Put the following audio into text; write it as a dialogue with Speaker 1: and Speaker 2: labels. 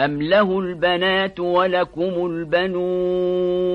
Speaker 1: أم له البنات ولكم البنون